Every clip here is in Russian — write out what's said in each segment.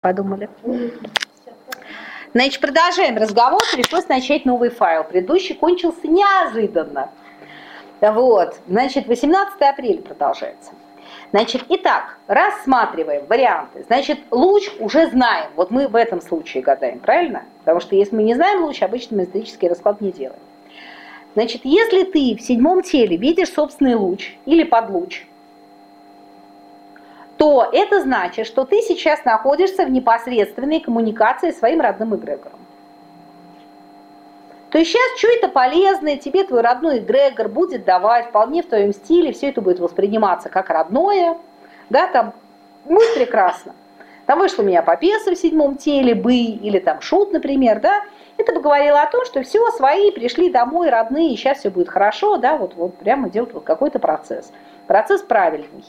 подумали. Значит, продолжаем разговор. Пришлось начать новый файл. Предыдущий кончился неожиданно. Вот. Значит, 18 апреля продолжается. Значит, итак, рассматриваем варианты. Значит, луч уже знаем. Вот мы в этом случае гадаем, правильно? Потому что если мы не знаем луч, обычно мы эзотерический расклад не делаем. Значит, если ты в седьмом теле видишь собственный луч или подлуч, то это значит, что ты сейчас находишься в непосредственной коммуникации с своим родным эгрегором. То есть сейчас что это полезное, тебе твой родной эгрегор будет давать вполне в твоем стиле, все это будет восприниматься как родное, да, там, будет прекрасно. Там вышло у меня попеса в седьмом теле, бы, или там шут, например, да, это говорило о том, что все, свои пришли домой, родные, и сейчас все будет хорошо, да, вот, вот прямо идет вот какой-то процесс. Процесс правильный.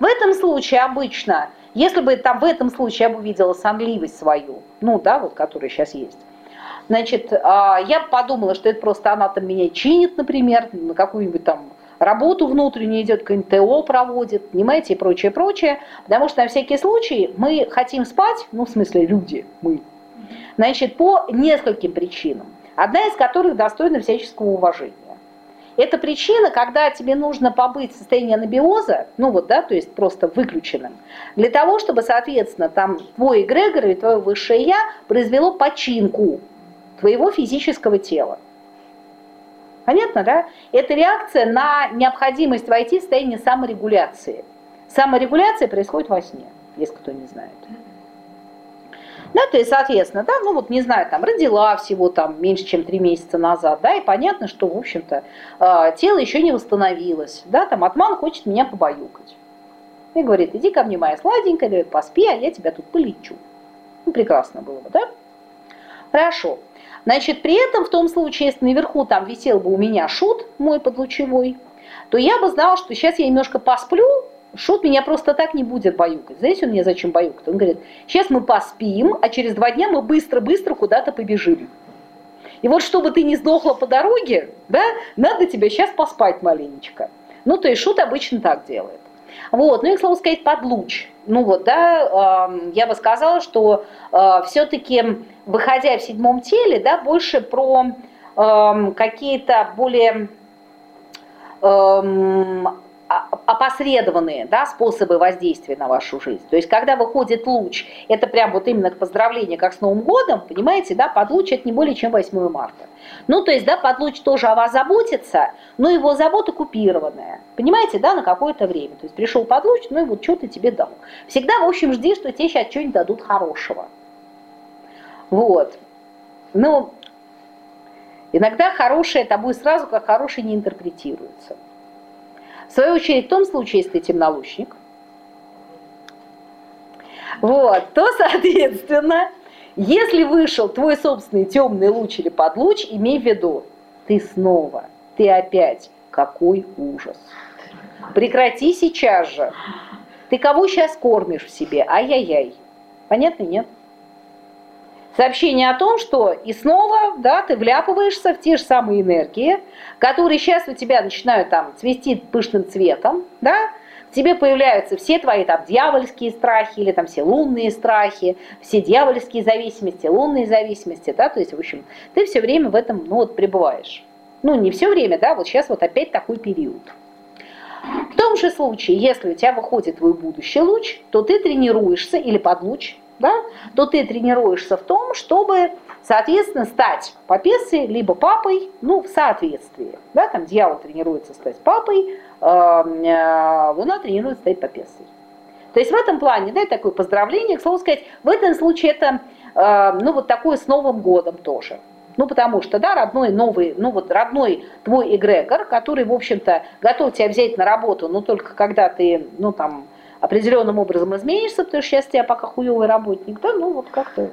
В этом случае обычно, если бы там в этом случае я бы увидела сонливость свою, ну да, вот которая сейчас есть, значит, а, я подумала, что это просто она там меня чинит, например, на какую-нибудь там работу внутреннюю идет, какое-нибудь ТО проводит, понимаете, и прочее, прочее. Потому что на всякий случай мы хотим спать, ну, в смысле, люди, мы, значит, по нескольким причинам. Одна из которых достойна всяческого уважения. Это причина, когда тебе нужно побыть в состоянии анабиоза, ну вот, да, то есть просто выключенным, для того, чтобы, соответственно, там твой эгрегор или твое высшее я произвело починку твоего физического тела. Понятно, да? Это реакция на необходимость войти в состояние саморегуляции. Саморегуляция происходит во сне, если кто не знает. Да, то есть, соответственно, да, ну вот, не знаю, там, родила всего там меньше, чем три месяца назад, да, и понятно, что, в общем-то, э, тело еще не восстановилось, да, там, атман хочет меня побаюкать. И говорит, иди ко мне, моя сладенькая, говорит, поспи, а я тебя тут полечу. Ну, прекрасно было бы, да? Хорошо. Значит, при этом в том случае, если наверху там висел бы у меня шут мой подлучевой, то я бы знала, что сейчас я немножко посплю, Шут меня просто так не будет баюкать. Знаете, он меня зачем баюкает? Он говорит, сейчас мы поспим, а через два дня мы быстро-быстро куда-то побежим. И вот чтобы ты не сдохла по дороге, да, надо тебе сейчас поспать маленечко. Ну, то есть шут обычно так делает. Вот, ну и, к слову сказать, под луч. Ну вот, да, э, я бы сказала, что э, все-таки, выходя в седьмом теле, да, больше про э, какие-то более опосредованные да, способы воздействия на вашу жизнь. То есть, когда выходит луч, это прям вот именно к поздравлению, как с Новым годом, понимаете, да, под луч это не более чем 8 марта. Ну, то есть, да, под луч тоже о вас заботится, но его забота купированная, понимаете, да, на какое-то время. То есть, пришел под луч, ну и вот что-то тебе дал. Всегда, в общем, жди, что тебе сейчас что-нибудь дадут хорошего. Вот. Ну, иногда хорошее тобой сразу как хорошее не интерпретируется. В свою очередь, в том случае, если ты темнолучник, вот, то, соответственно, если вышел твой собственный темный луч или подлуч, имей в виду, ты снова, ты опять, какой ужас. Прекрати сейчас же. Ты кого сейчас кормишь в себе? Ай-яй-яй. Понятно, нет? Сообщение о том, что и снова да, ты вляпываешься в те же самые энергии, которые сейчас у тебя начинают там цвести пышным цветом, да, в тебе появляются все твои там дьявольские страхи или там все лунные страхи, все дьявольские зависимости, лунные зависимости, да, то есть, в общем, ты все время в этом, ну, вот, пребываешь. Ну, не все время, да, вот сейчас вот опять такой период. В том же случае, если у тебя выходит твой будущий луч, то ты тренируешься или под луч, да, то ты тренируешься в том, чтобы, соответственно, стать попесой, либо папой, ну, в соответствии. Да, там дьявол тренируется стать папой, э, э, луна тренируется стать попесой. То есть в этом плане, да, такое поздравление, к слову сказать, в этом случае это, э, ну, вот такое с Новым годом тоже. Ну, потому что, да, родной новый, ну вот родной твой эгрегор, который, в общем-то, готов тебя взять на работу, но только когда ты, ну, там, определенным образом изменишься, потому что сейчас тебя пока хуевый работник, да, ну вот как-то,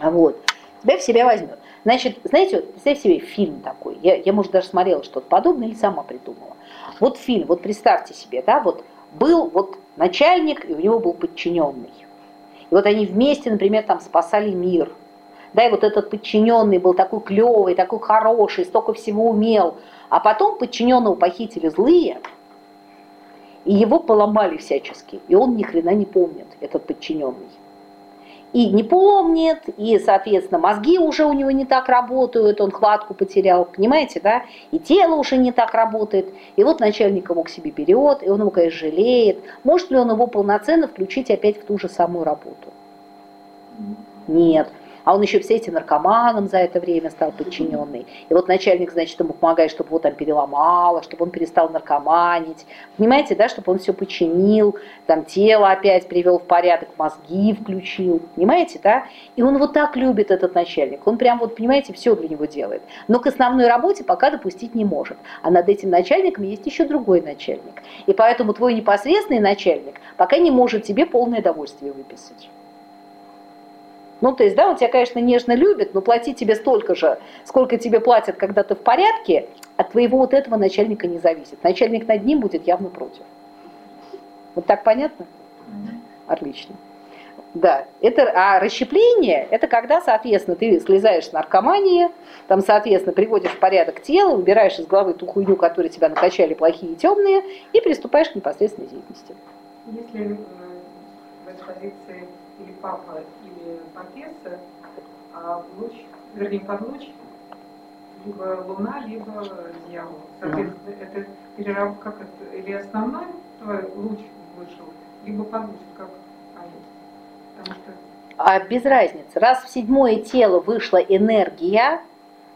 вот, тебя в себя возьмет. Значит, знаете, вот представьте себе фильм такой, я, я может, даже смотрела что-то подобное или сама придумала. Вот фильм, вот представьте себе, да, вот был вот начальник, и у него был подчиненный. И вот они вместе, например, там спасали мир. Да, и вот этот подчиненный был такой клевый, такой хороший, столько всего умел. А потом подчиненного похитили злые, и его поломали всячески, и он ни хрена не помнит, этот подчиненный. и не помнит, и, соответственно, мозги уже у него не так работают, он хватку потерял, понимаете, да? И тело уже не так работает. И вот начальник его к себе берет, и он его, конечно, жалеет. Может ли он его полноценно включить опять в ту же самую работу? Нет а он еще все эти наркоманом за это время стал подчиненный. И вот начальник, значит, ему помогает, чтобы его там переломало, чтобы он перестал наркоманить. Понимаете, да, чтобы он все починил, там тело опять привел в порядок, мозги включил. Понимаете, да? И он вот так любит этот начальник. Он прям вот, понимаете, все для него делает. Но к основной работе пока допустить не может. А над этим начальником есть еще другой начальник. И поэтому твой непосредственный начальник пока не может тебе полное удовольствие выписать. Ну, то есть, да, он тебя, конечно, нежно любит, но платить тебе столько же, сколько тебе платят, когда ты в порядке, от твоего вот этого начальника не зависит. Начальник над ним будет явно против. Вот так понятно? Отлично. Да, это, а расщепление, это когда, соответственно, ты слезаешь с наркомании, там, соответственно, приводишь в порядок тело, убираешь из головы ту хуйню, которую тебя накачали плохие и темные, и приступаешь к непосредственной деятельности. Если э, в экспозиции или папа Пакеса, а луч, вернее, под луч либо Луна, либо дьявол. Соответственно, mm. это переработка, как это, или основной твой луч вышел, либо под луч, как Потому что... А без разницы. Раз в седьмое тело вышла энергия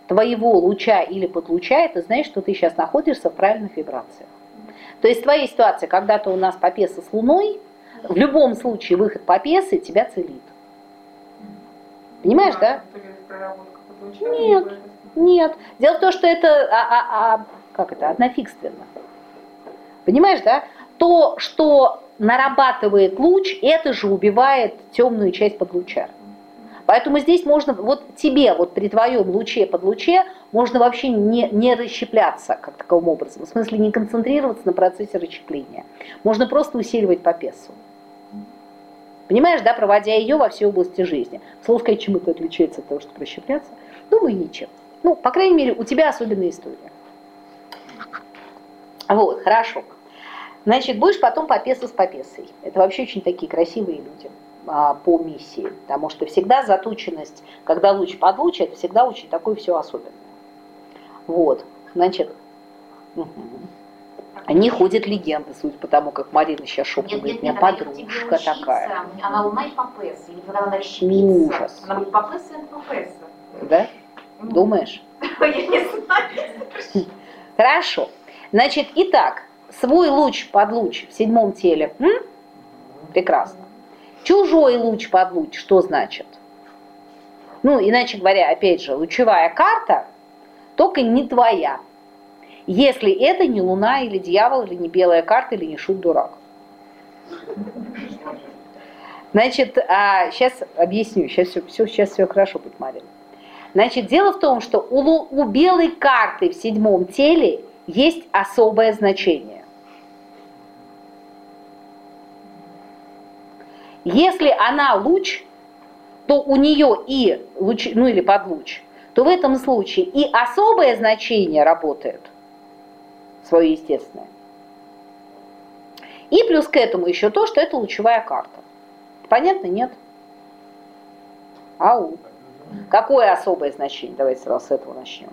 твоего луча или подлуча, это значит, что ты сейчас находишься в правильных вибрациях. То есть твоя ситуация, когда-то у нас попеса с Луной, в любом случае выход попесы тебя целит. Понимаешь, да? Нет, нет. Дело в том, что это, а, а, а, как это, однофигственно. Понимаешь, да? То, что нарабатывает луч, это же убивает темную часть подлуча. Поэтому здесь можно, вот тебе, вот при твоем луче под луче, можно вообще не, не расщепляться как таковым образом. В смысле не концентрироваться на процессе расщепления. Можно просто усиливать по песу. Понимаешь, да, проводя ее во все области жизни. Слово сказать, чем это отличается от того, чтобы расщепляться? Думаю, ничем. Ну, по крайней мере, у тебя особенная история. Вот, хорошо. Значит, будешь потом попеса с попесой. Это вообще очень такие красивые люди а, по миссии. Потому что всегда затученность, когда луч под луч, это всегда очень такое все особенное. Вот, значит, угу. Они ходят легенды, судя по тому, как Марина сейчас шепотом говорит, у меня подружка такая. Она луна и папесса, или когда она расщепится. Ужас. Она будет папесса и папесса. Да? Думаешь? Я не знаю. Хорошо. Значит, итак, свой луч под луч в седьмом теле. М? Прекрасно. Чужой луч под луч, что значит? Ну, иначе говоря, опять же, лучевая карта, только не твоя если это не луна или дьявол, или не белая карта, или не шут-дурак. Значит, а, сейчас объясню, сейчас все, все, сейчас все хорошо будет, Марина. Значит, дело в том, что у, у белой карты в седьмом теле есть особое значение. Если она луч, то у нее и луч, ну или подлуч, то в этом случае и особое значение работает – свое естественное. И плюс к этому еще то, что это лучевая карта. Понятно? Нет? Ау. Какое особое значение? Давайте сразу с этого начнем.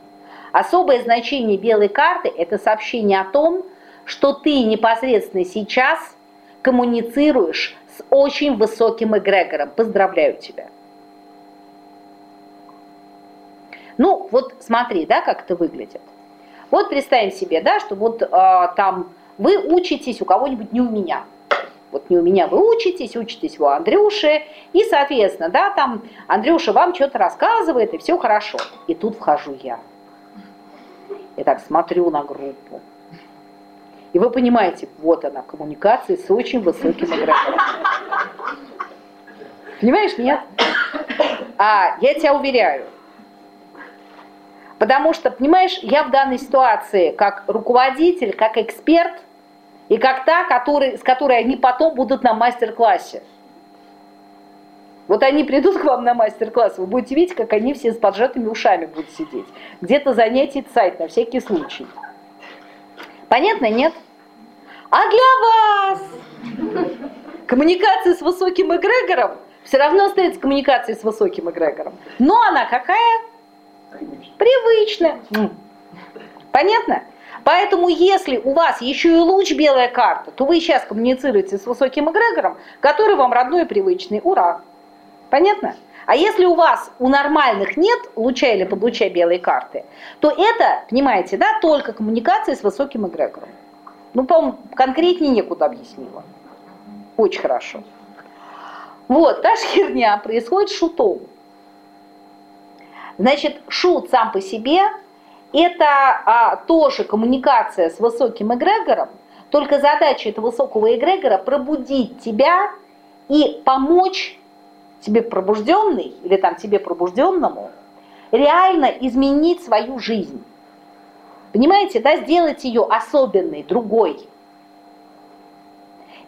Особое значение белой карты – это сообщение о том, что ты непосредственно сейчас коммуницируешь с очень высоким эгрегором. Поздравляю тебя. Ну, вот смотри, да, как это выглядит. Вот представим себе, да, что вот э, там вы учитесь у кого-нибудь не у меня. Вот не у меня вы учитесь, учитесь у Андрюши, и, соответственно, да, там Андрюша вам что-то рассказывает, и все хорошо. И тут вхожу я. И так смотрю на группу. И вы понимаете, вот она, коммуникация с очень высоким игроком. Понимаешь, нет? А я тебя уверяю, Потому что, понимаешь, я в данной ситуации как руководитель, как эксперт и как та, который, с которой они потом будут на мастер-классе. Вот они придут к вам на мастер-класс, вы будете видеть, как они все с поджатыми ушами будут сидеть. Где-то занятий сайт на всякий случай. Понятно, нет? А для вас коммуникация с высоким эгрегором Все равно остается коммуникация с высоким эгрегором. Но она какая? Привычная. Понятно? Поэтому если у вас еще и луч белая карта, то вы сейчас коммуницируете с высоким эгрегором, который вам родной и привычный. Ура! Понятно? А если у вас у нормальных нет луча или подлуча белой карты, то это, понимаете, да, только коммуникация с высоким эгрегором. Ну, по-моему, конкретнее некуда объяснила. Очень хорошо. Вот, та же херня происходит шутом. Значит, шут сам по себе – это а, тоже коммуникация с высоким эгрегором, только задача этого высокого эгрегора – пробудить тебя и помочь тебе пробужденный или там тебе пробужденному реально изменить свою жизнь. Понимаете, да, сделать ее особенной, другой.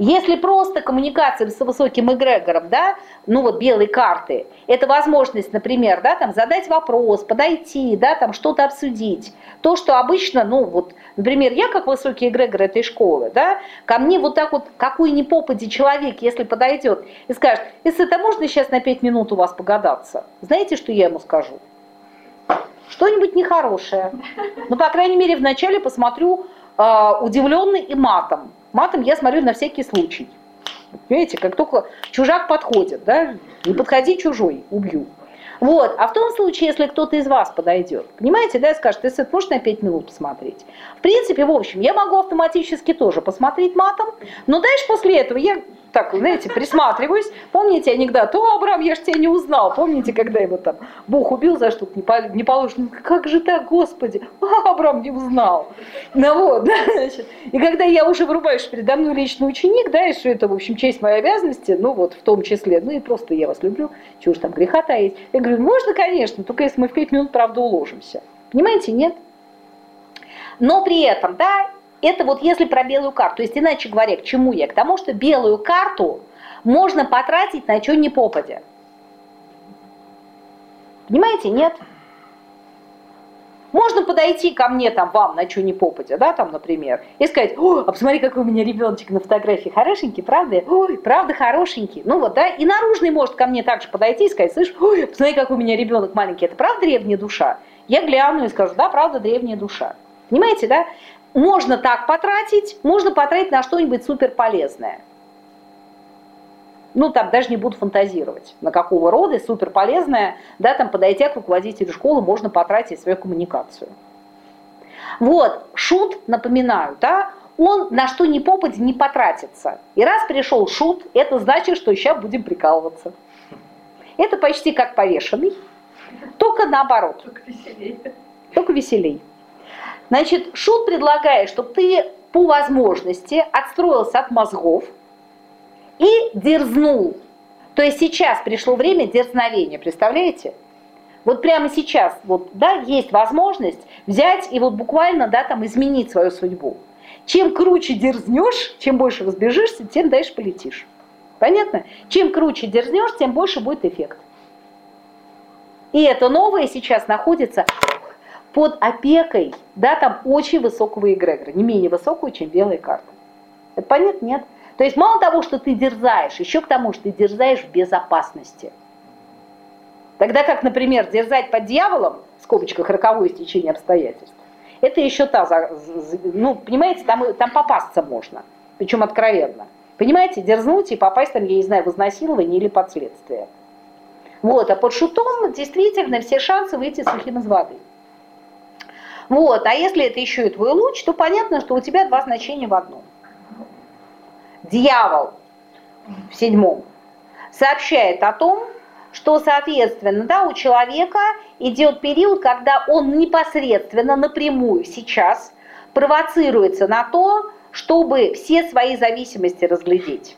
Если просто коммуникация с высоким эгрегором, да, ну вот белые карты, это возможность, например, да, там задать вопрос, подойти, да, там что-то обсудить. То, что обычно, ну вот, например, я как высокий эгрегор этой школы, да, ко мне вот так вот, какой ни попади человек, если подойдет и скажет, если это можно сейчас на пять минут у вас погадаться, знаете, что я ему скажу? Что-нибудь нехорошее. Ну, по крайней мере, вначале посмотрю э, удивленный и матом. Матом я смотрю на всякий случай. Понимаете, как только чужак подходит, да, не подходи чужой, убью. Вот. А в том случае, если кто-то из вас подойдет, понимаете, да, и скажет, ты можешь на 5 минут посмотреть? В принципе, в общем, я могу автоматически тоже посмотреть матом, но дальше после этого я так, знаете, присматриваюсь. Помните анекдот? О, Абрам, я ж тебя не узнал. Помните, когда его там Бог убил за что-то не, по, не положено? Как же так, Господи? А, Абрам не узнал. Ну вот, да, значит. И когда я уже врубаю, что передо мной личный ученик, да, и что это, в общем, честь моей обязанности, ну вот в том числе, ну и просто я вас люблю, чего ж там греха таить. Я говорю, можно, конечно, только если мы в пять минут, правда, уложимся. Понимаете, нет? Но при этом, да, это вот если про белую карту. То есть, иначе говоря, к чему я? К тому, что белую карту можно потратить на что ни попадя. Понимаете, нет? Можно подойти ко мне, там, вам, на что ни попадя, да, там, например, и сказать, о, а посмотри, какой у меня ребеночек на фотографии, хорошенький, правда? Ой, правда, хорошенький. Ну вот, да, и наружный может ко мне также подойти и сказать, слышь, ой, посмотри, какой у меня ребенок маленький, это правда древняя душа? Я гляну и скажу, да, правда, древняя душа. Понимаете, да? Можно так потратить, можно потратить на что-нибудь суперполезное. Ну, там даже не буду фантазировать, на какого рода суперполезное, да, там, подойдя к руководителю школы, можно потратить свою коммуникацию. Вот, шут, напоминаю, да, он на что ни попадь не потратится. И раз пришел шут, это значит, что сейчас будем прикалываться. Это почти как повешенный, только наоборот. Только веселей. Только веселей. Значит, Шут предлагает, чтобы ты по возможности отстроился от мозгов и дерзнул. То есть сейчас пришло время дерзновения, представляете? Вот прямо сейчас, вот, да, есть возможность взять и вот буквально, да, там изменить свою судьбу. Чем круче дерзнешь, чем больше разбежишься, тем дальше полетишь. Понятно? Чем круче дерзнешь, тем больше будет эффект. И это новое сейчас находится под опекой, да, там очень высокого эгрегора, не менее высокого, чем белая карта. Это понятно? Нет. То есть мало того, что ты дерзаешь, еще к тому, что ты дерзаешь в безопасности. Тогда как, например, дерзать под дьяволом, в скобочках роковое стечение обстоятельств, это еще та, ну, понимаете, там, там попасться можно, причем откровенно. Понимаете, дерзнуть и попасть там, я не знаю, в изнасилование или под следствие. Вот, а под шутом действительно все шансы выйти сухим из воды. Вот, а если это еще и твой луч, то понятно, что у тебя два значения в одном. Дьявол в седьмом сообщает о том, что, соответственно, да, у человека идет период, когда он непосредственно, напрямую сейчас провоцируется на то, чтобы все свои зависимости разглядеть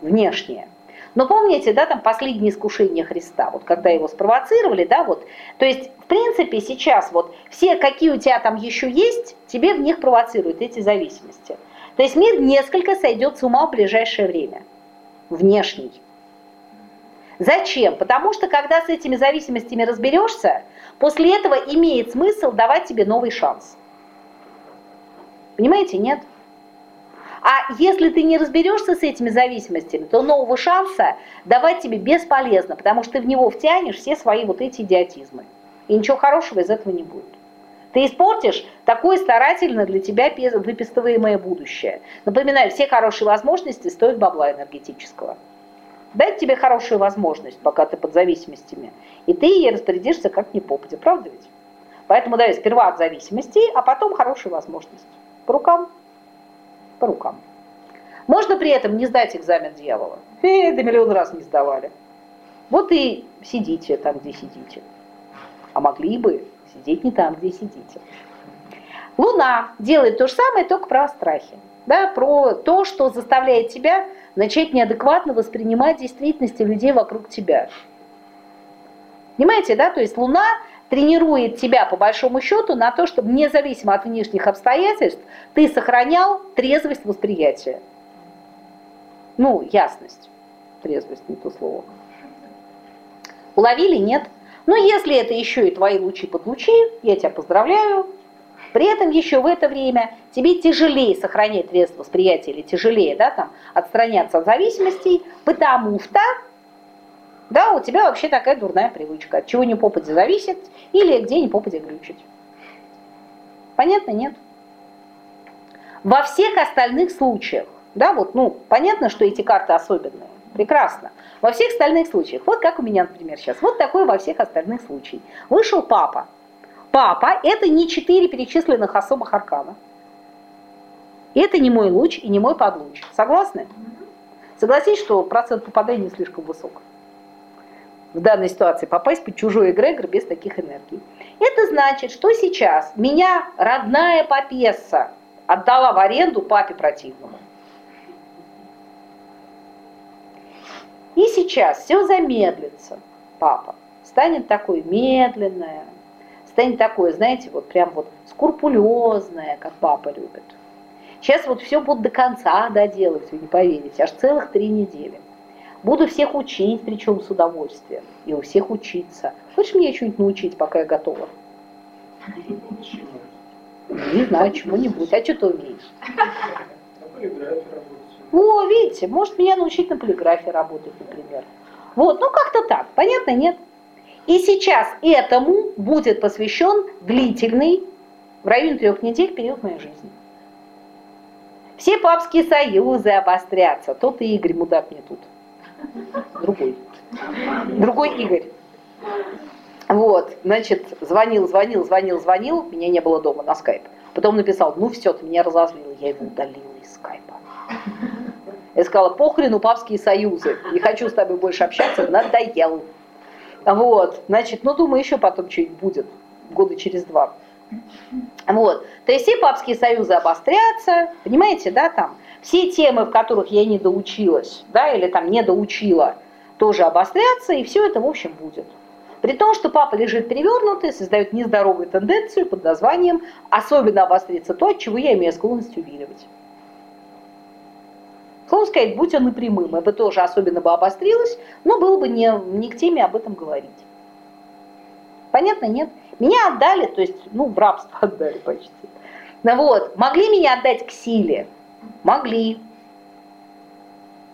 внешние. Но помните, да, там последнее искушение Христа, вот когда его спровоцировали, да, вот, то есть, в принципе, сейчас вот все, какие у тебя там еще есть, тебе в них провоцируют эти зависимости. То есть мир несколько сойдет с ума в ближайшее время, внешний. Зачем? Потому что когда с этими зависимостями разберешься, после этого имеет смысл давать тебе новый шанс. Понимаете, нет? А если ты не разберешься с этими зависимостями, то нового шанса давать тебе бесполезно, потому что ты в него втянешь все свои вот эти идиотизмы. И ничего хорошего из этого не будет. Ты испортишь такое старательно для тебя выписываемое будущее. Напоминаю, все хорошие возможности стоят бабла энергетического. Дать тебе хорошую возможность, пока ты под зависимостями, и ты ей распорядишься как ни попадя, правда ведь? Поэтому давай сперва от зависимостей, а потом хорошую возможность. По рукам? По рукам. Можно при этом не сдать экзамен дьявола. Э, да миллион раз не сдавали. Вот и сидите там, где сидите. А могли бы сидеть не там, где сидите. Луна делает то же самое, только про страхи. Да, про то, что заставляет тебя начать неадекватно воспринимать действительность людей вокруг тебя. Понимаете, да? То есть Луна тренирует тебя по большому счету на то, чтобы независимо от внешних обстоятельств ты сохранял трезвость восприятия. Ну, ясность. Трезвость не то слово. Уловили? Нет. Но если это еще и твои лучи под лучи, я тебя поздравляю. При этом еще в это время тебе тяжелее сохранять трезвость восприятия или тяжелее да, там, отстраняться от зависимостей, потому что да, у тебя вообще такая дурная привычка, от чего не попади зависит или где не попади глючить. Понятно, нет? Во всех остальных случаях, да, вот, ну, понятно, что эти карты особенные, прекрасно. Во всех остальных случаях, вот как у меня, например, сейчас, вот такой во всех остальных случаях. Вышел папа. Папа – это не четыре перечисленных особых аркана. Это не мой луч и не мой подлуч. Согласны? Согласитесь, что процент попадания слишком высок в данной ситуации попасть под чужой эгрегор без таких энергий. Это значит, что сейчас меня родная папесса отдала в аренду папе противному. И сейчас все замедлится, папа. Станет такой медленное, станет такое, знаете, вот прям вот скрупулезное, как папа любит. Сейчас вот все будут до конца доделать, вы не поверите, аж целых три недели. Буду всех учить, причем с удовольствием. И у всех учиться. Хочешь мне что-нибудь научить, пока я готова? Не знаю, чему-нибудь. А что ты умеешь? О, видите, может меня научить на полиграфии работать, например. Вот, ну как-то так, понятно, нет? И сейчас этому будет посвящен длительный, в районе трех недель, период моей жизни. Все папские союзы обострятся. Тот и Игорь, мудак мне тут. Другой. Другой Игорь. Вот, значит, звонил, звонил, звонил, звонил, меня не было дома на скайп. Потом написал, ну все, ты меня разозлил, я его удалила из скайпа. Я сказала, похрену папские союзы, не хочу с тобой больше общаться, надоел. Вот, значит, ну думаю, еще потом что-нибудь будет, года через два. Вот, то есть все папские союзы обострятся, понимаете, да, там, все темы, в которых я не доучилась, да, или там не доучила, тоже обострятся, и все это, в общем, будет. При том, что папа лежит перевернутый, создает нездоровую тенденцию под названием «особенно обострится то, от чего я имею склонность увиливать». Словно сказать, будь он и прямым, это тоже особенно бы обострилось, но было бы не, не к теме об этом говорить. Понятно, нет? Меня отдали, то есть, ну, в рабство отдали почти. Ну вот, могли меня отдать к силе, Могли.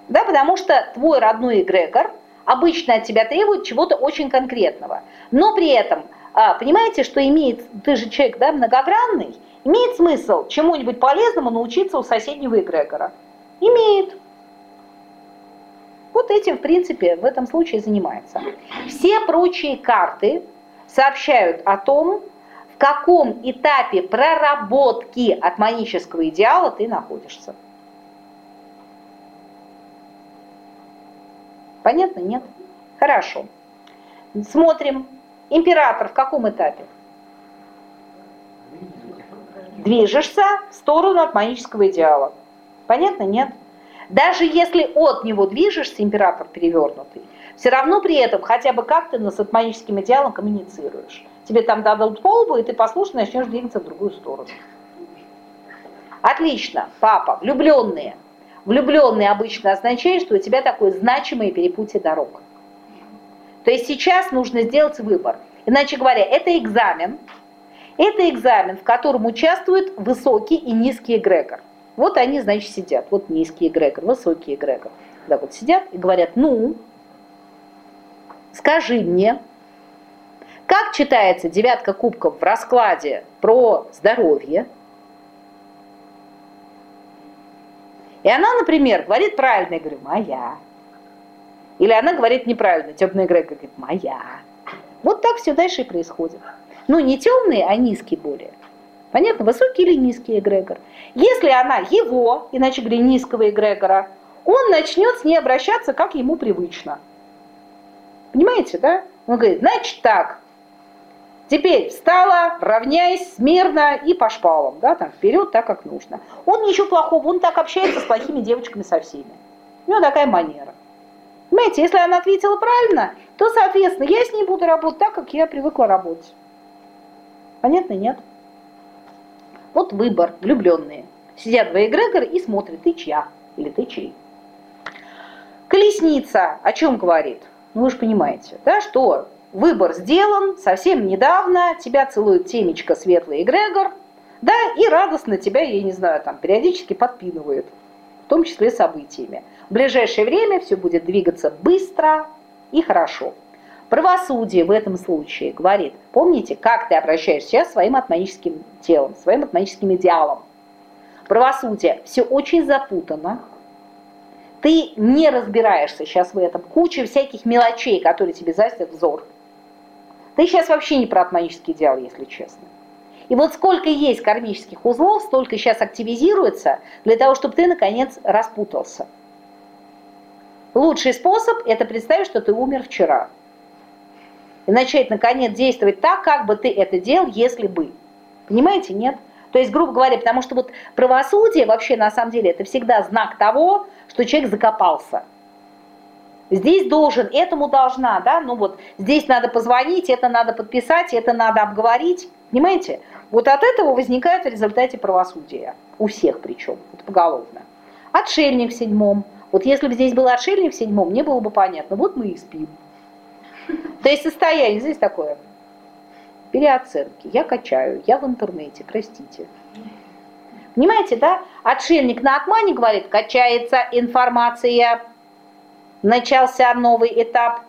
Да, потому что твой родной эгрегор обычно от тебя требует чего-то очень конкретного. Но при этом, а, понимаете, что имеет, ты же человек да, многогранный, имеет смысл чему-нибудь полезному научиться у соседнего эгрегора? Имеет. Вот этим, в принципе, в этом случае занимается. Все прочие карты сообщают о том, каком этапе проработки атманического идеала ты находишься. Понятно? Нет? Хорошо. Смотрим. Император в каком этапе? Движешься в сторону атманического идеала. Понятно? Нет? Даже если от него движешься, император перевернутый, все равно при этом хотя бы как-то с атманическим идеалом коммуницируешь тебе там дадут полбу, и ты послушно начнешь двигаться в другую сторону. Отлично, папа, влюбленные. Влюбленные обычно означает, что у тебя такое значимое перепутье дорог. То есть сейчас нужно сделать выбор. Иначе говоря, это экзамен. Это экзамен, в котором участвует высокий и низкий эгрегор. Вот они, значит, сидят. Вот низкий эгрегор, высокий эгрегор. Да, вот сидят и говорят, ну, скажи мне, как читается девятка кубков в раскладе про здоровье? И она, например, говорит правильно, я говорю, моя. Или она говорит неправильно, темная эгрегор говорит, моя. Вот так все дальше и происходит. Ну, не темный, а низкий более. Понятно, высокий или низкий эгрегор. Если она его, иначе говоря, низкого эгрегора, он начнет с ней обращаться, как ему привычно. Понимаете, да? Он говорит, значит так, Теперь встала, равняясь смирно и по шпалам, да, там вперед, так как нужно. Он ничего плохого, он так общается с плохими девочками со всеми. У него такая манера. Понимаете, если она ответила правильно, то, соответственно, я с ней буду работать так, как я привыкла работать. Понятно, нет? Вот выбор, влюбленные. Сидят два эгрегора и смотрят, ты чья или ты чей. Колесница о чем говорит? Ну вы же понимаете, да, что выбор сделан совсем недавно, тебя целует темечко светлый эгрегор, да, и радостно тебя, я не знаю, там периодически подпинывает, в том числе событиями. В ближайшее время все будет двигаться быстро и хорошо. Правосудие в этом случае говорит, помните, как ты обращаешься сейчас своим атманическим телом, своим атманическим идеалом. Правосудие все очень запутано, ты не разбираешься сейчас в этом, куча всяких мелочей, которые тебе застят взор. Ты сейчас вообще не про атманический идеал, если честно. И вот сколько есть кармических узлов, столько сейчас активизируется для того, чтобы ты, наконец, распутался. Лучший способ – это представить, что ты умер вчера и начать, наконец, действовать так, как бы ты это делал, если бы. Понимаете, нет? То есть, грубо говоря, потому что вот правосудие вообще на самом деле это всегда знак того, что человек закопался. Здесь должен, этому должна, да, ну вот здесь надо позвонить, это надо подписать, это надо обговорить, понимаете? Вот от этого возникает в результате правосудия, у всех причем, это поголовно. Отшельник в седьмом. Вот если бы здесь был отшельник в седьмом, мне было бы понятно, вот мы и спим. То есть состояние здесь такое. Переоценки. Я качаю, я в интернете, простите. Понимаете, да? Отшельник на отмане говорит, качается информация, начался новый этап.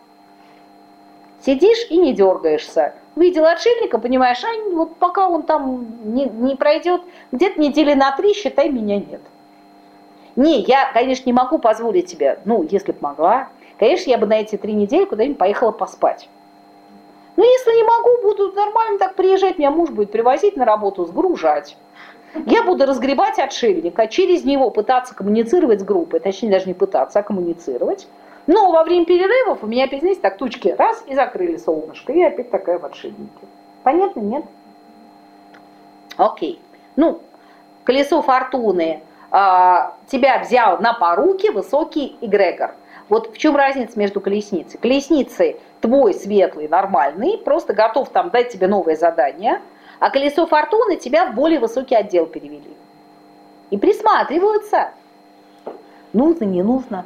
Сидишь и не дергаешься. Видел отшельника, понимаешь, а вот пока он там не, не пройдет, где-то недели на три, считай, меня нет. Не, я, конечно, не могу позволить себе, ну, если бы могла, Конечно, я бы на эти три недели куда-нибудь поехала поспать. Но если не могу, буду нормально так приезжать, меня муж будет привозить на работу, сгружать. Я буду разгребать отшельника, через него пытаться коммуницировать с группой, точнее даже не пытаться, а коммуницировать. Но во время перерывов у меня знаете, так тучки раз и закрыли солнышко, и опять такая в отшельнике. Понятно, нет? Окей. Ну, колесо фортуны а, тебя взял на поруки высокий эгрегор. Вот в чем разница между колесницей? Колесницей твой светлый, нормальный, просто готов там дать тебе новое задание, а колесо фортуны тебя в более высокий отдел перевели. И присматриваются. Нужно, не нужно.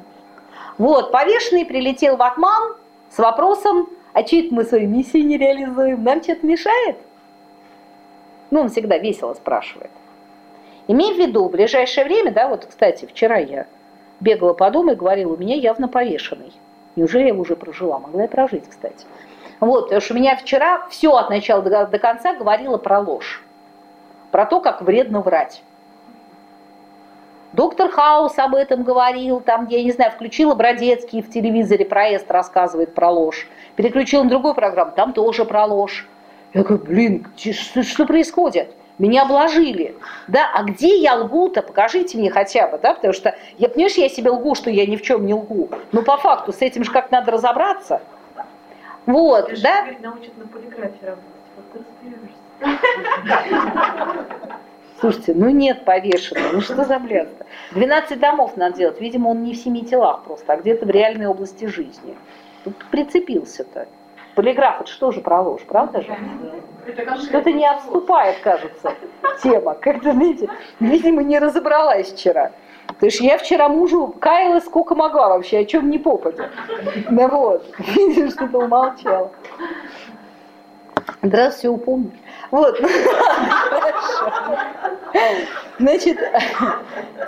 Вот, повешенный прилетел в Атман с вопросом, а че это мы свою миссию не реализуем? Нам что-то мешает? Ну, он всегда весело спрашивает. Имей в виду, в ближайшее время, да, вот, кстати, вчера я бегала по дому и говорила, у меня явно повешенный. Неужели я уже прожила? Могла я прожить, кстати. Вот, потому что меня вчера все от начала до, до конца говорило про ложь. Про то, как вредно врать. Доктор Хаус об этом говорил, там, я не знаю, включила Бродецкий в телевизоре проезд рассказывает про ложь. Переключила на другую программу, там тоже про ложь. Я говорю, блин, что, что происходит? меня обложили. Да, а где я лгу-то, покажите мне хотя бы, да, потому что, я, понимаешь, я себе лгу, что я ни в чем не лгу, но по факту с этим же как надо разобраться. Вот, Ты да? Теперь научат на полиграфе работать, вот ты разберешься. Слушайте, ну нет повешенного, ну что за блядь 12 домов надо делать, видимо, он не в семи телах просто, а где-то в реальной области жизни. Тут прицепился-то. Полиграф, это что же про ложь, правда же? Что-то не отступает, кажется, тема. Как-то, знаете, видимо, не разобралась вчера. То есть я вчера мужу каялась сколько могла вообще, о чем не попадя. Ну вот, что-то умолчала. Да, все упомнишь. Вот. Значит,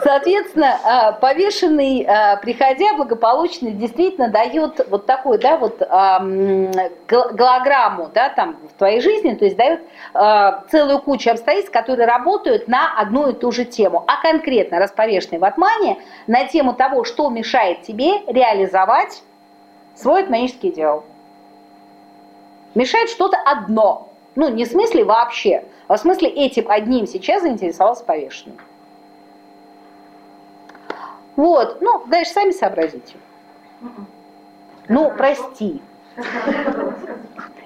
соответственно, а, повешенный, а, приходя благополучно, действительно дает вот такой, да, вот голограмму, да, там в твоей жизни, то есть дает целую кучу обстоятельств, которые работают на одну и ту же тему. А конкретно расповешенный в Атмане на тему того, что мешает тебе реализовать свой атманический идеал. Мешает что-то одно. Ну, не в смысле вообще, а в смысле этим одним сейчас заинтересовался повешенный. Вот, ну, дальше сами сообразите. Ну, прости.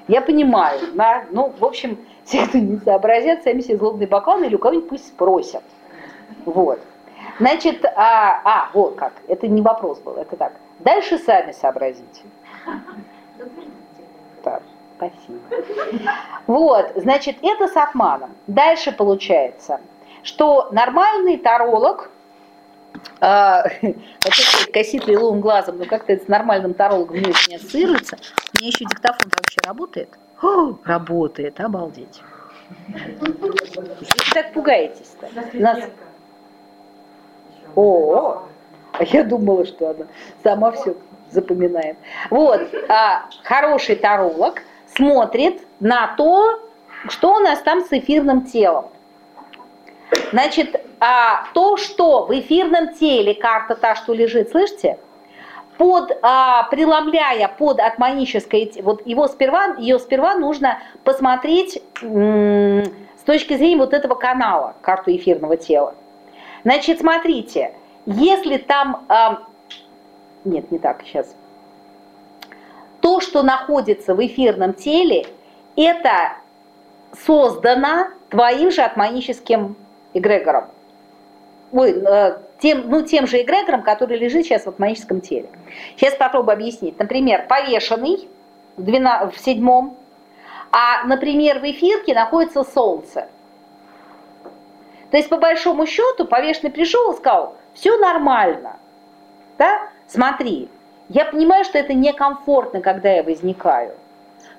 Я понимаю, да, ну, в общем, все, кто не сообразят, сами себе злобные бокалы или у кого-нибудь пусть спросят. Вот. Значит, а, а, вот как, это не вопрос был, это так. Дальше сами сообразите. Спасибо. Вот, значит, это с обманом. Дальше получается, что нормальный таролог, а, косит лиловым глазом, но как-то это с нормальным тарологом не очень ассоциируется. У меня еще диктофон вообще работает? О, работает, обалдеть. Вы так пугаетесь-то? Нас... О, а я думала, что она сама все запоминает. Вот, а, хороший таролог смотрит на то, что у нас там с эфирным телом. Значит, а, то, что в эфирном теле, карта та, что лежит, слышите, под, а, преломляя под атманическое, вот его сперва, ее сперва нужно посмотреть с точки зрения вот этого канала, карту эфирного тела. Значит, смотрите, если там, а, нет, не так, сейчас, что находится в эфирном теле, это создано твоим же атманическим эгрегором. Ой, э, тем, ну, тем же эгрегором, который лежит сейчас в атманическом теле. Сейчас попробую объяснить. Например, повешенный в, 12, в седьмом, а, например, в эфирке находится Солнце. То есть, по большому счету, повешенный пришел и сказал, все нормально, да, смотри, я понимаю, что это некомфортно, когда я возникаю.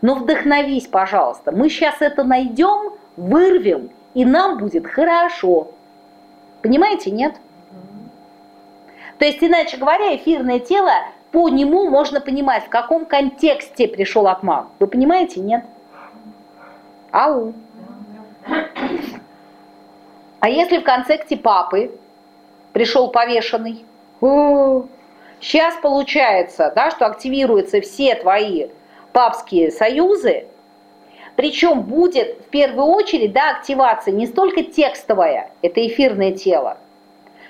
Но вдохновись, пожалуйста. Мы сейчас это найдем, вырвем, и нам будет хорошо. Понимаете, нет? То есть, иначе говоря, эфирное тело, по нему можно понимать, в каком контексте пришел обман. Вы понимаете, нет? Ау. А если в контексте папы пришел повешенный? Сейчас получается, да, что активируются все твои папские союзы, причем будет в первую очередь да, активация не столько текстовая, это эфирное тело,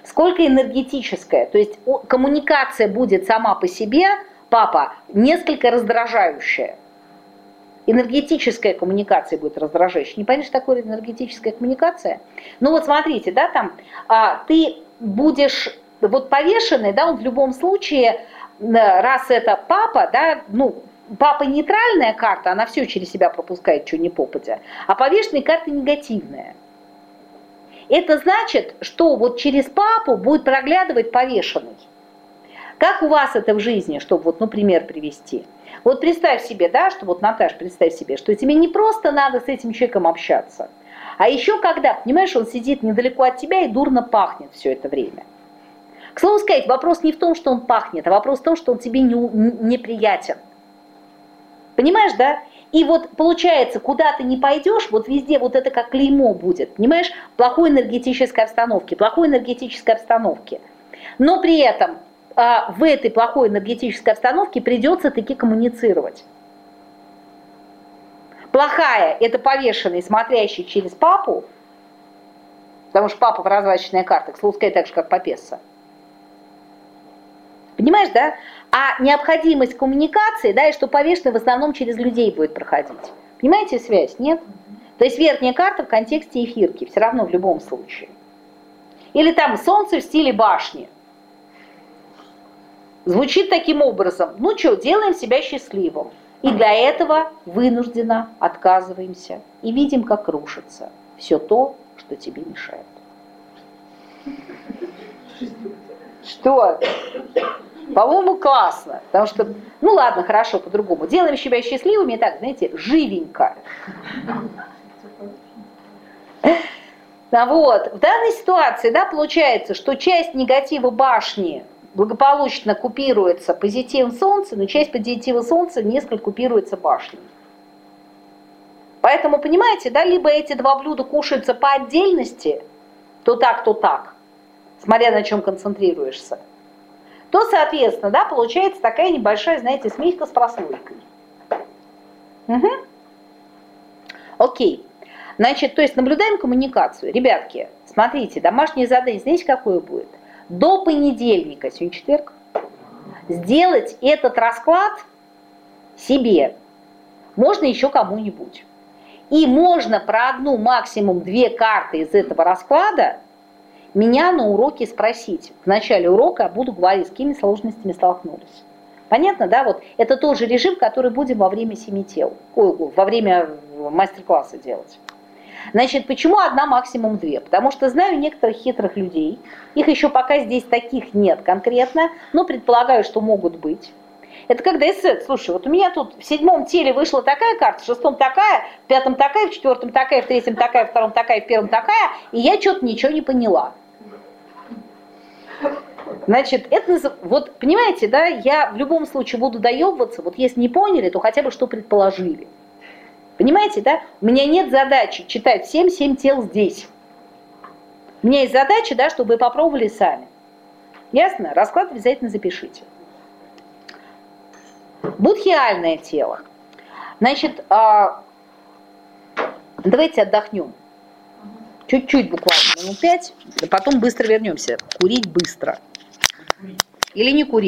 сколько энергетическая. То есть коммуникация будет сама по себе, папа, несколько раздражающая. Энергетическая коммуникация будет раздражающая. Не понимаешь, что такое энергетическая коммуникация? Ну вот смотрите, да, там а, ты будешь вот повешенный, да, он в любом случае, раз это папа, да, ну, папа нейтральная карта, она все через себя пропускает, что не попадя, а повешенная карта негативная. Это значит, что вот через папу будет проглядывать повешенный. Как у вас это в жизни, чтобы вот, ну, пример привести? Вот представь себе, да, что вот, Наташ, представь себе, что тебе не просто надо с этим человеком общаться, а еще когда, понимаешь, он сидит недалеко от тебя и дурно пахнет все это время. К слову сказать, вопрос не в том, что он пахнет, а вопрос в том, что он тебе не, неприятен. Понимаешь, да? И вот получается, куда ты не пойдешь, вот везде вот это как клеймо будет, понимаешь, плохой энергетической обстановки, плохой энергетической обстановки. Но при этом а, в этой плохой энергетической обстановке придется таки коммуницировать. Плохая – это повешенный, смотрящий через папу, потому что папа в развачечная карта, к слову сказать, так же, как Папесса. Понимаешь, да? А необходимость коммуникации, да, и что повешенный в основном через людей будет проходить. Понимаете связь? Нет? То есть верхняя карта в контексте эфирки, все равно в любом случае. Или там солнце в стиле башни. Звучит таким образом, ну что, делаем себя счастливым. И для этого вынужденно отказываемся и видим, как рушится все то, что тебе мешает. Что? По-моему, классно. Потому что, ну ладно, хорошо, по-другому. Делаем себя счастливыми, так, знаете, живенько. А вот, в данной ситуации, да, получается, что часть негатива башни благополучно купируется позитивом Солнца, но часть позитива Солнца несколько купируется башней. Поэтому, понимаете, да, либо эти два блюда кушаются по отдельности, то так, то так, смотря на чем концентрируешься, то, соответственно, да, получается такая небольшая, знаете, смеська с прослойкой. Угу. Окей. Значит, то есть наблюдаем коммуникацию. Ребятки, смотрите, домашнее задание, знаете, какое будет? До понедельника, сегодня четверг, сделать этот расклад себе. Можно еще кому-нибудь. И можно про одну, максимум две карты из этого расклада меня на уроке спросить. В начале урока буду говорить, с какими сложностями столкнулись. Понятно, да? Вот это тот же режим, который будем во время семи тел, во время мастер-класса делать. Значит, почему одна, максимум две? Потому что знаю некоторых хитрых людей, их еще пока здесь таких нет конкретно, но предполагаю, что могут быть. Это когда эссе, слушай, вот у меня тут в седьмом теле вышла такая карта, в шестом такая, в пятом такая, в четвертом такая, в третьем такая, в втором такая, в первом такая, и я что-то ничего не поняла. Значит, это, вот понимаете, да, я в любом случае буду доебываться, вот если не поняли, то хотя бы что предположили. Понимаете, да? У меня нет задачи читать всем семь тел здесь. У меня есть задача, да, чтобы вы попробовали сами. Ясно? Расклад обязательно запишите. Будхиальное тело. Значит, а, давайте отдохнем. Чуть-чуть буквально, минут пять, потом быстро вернемся. Курить быстро. Или не курить.